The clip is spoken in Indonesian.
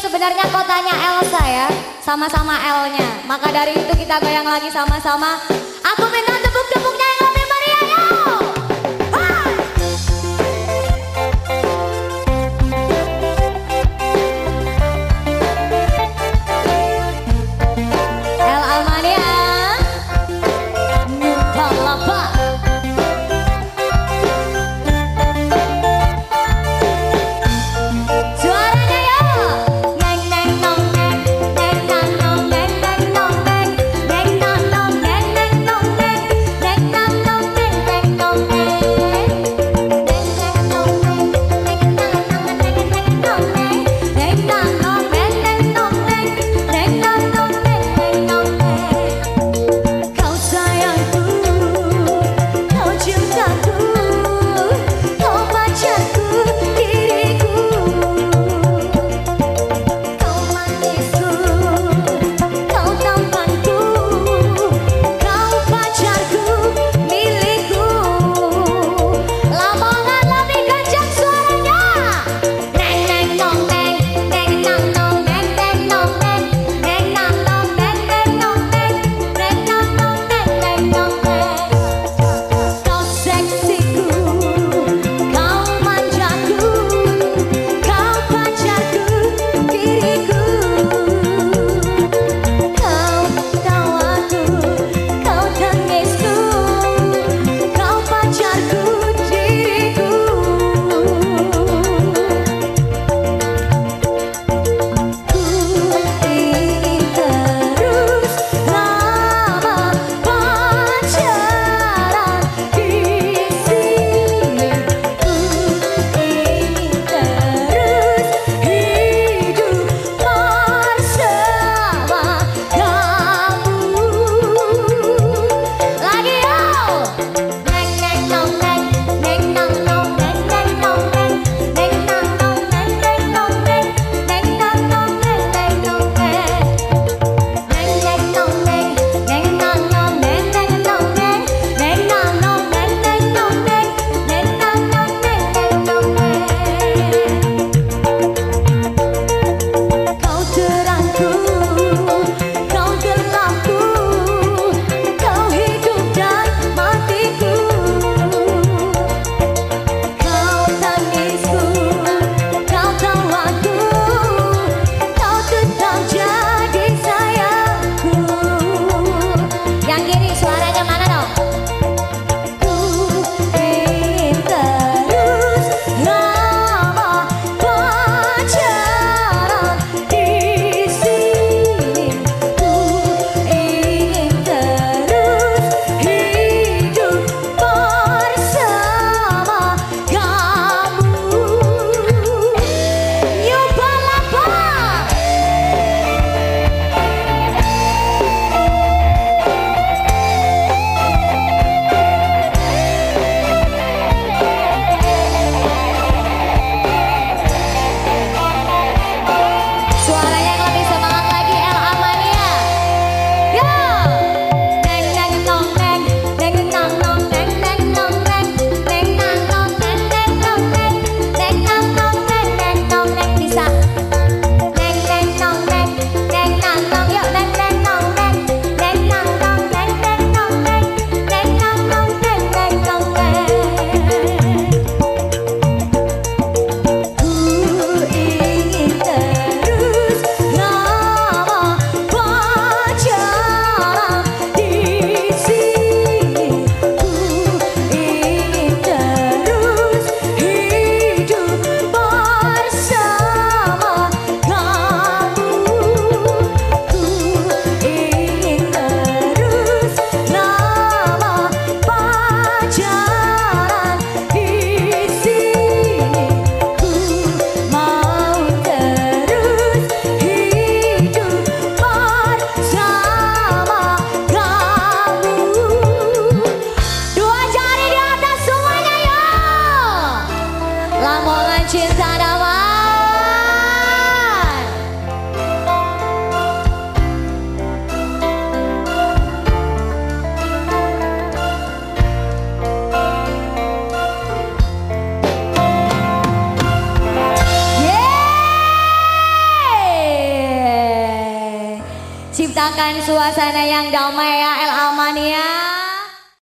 sebenarnya kotanya Elsa ya, sama-sama L-nya. Maka dari itu kita goyang lagi sama-sama Ciptakan suasana yang damai ya El Amania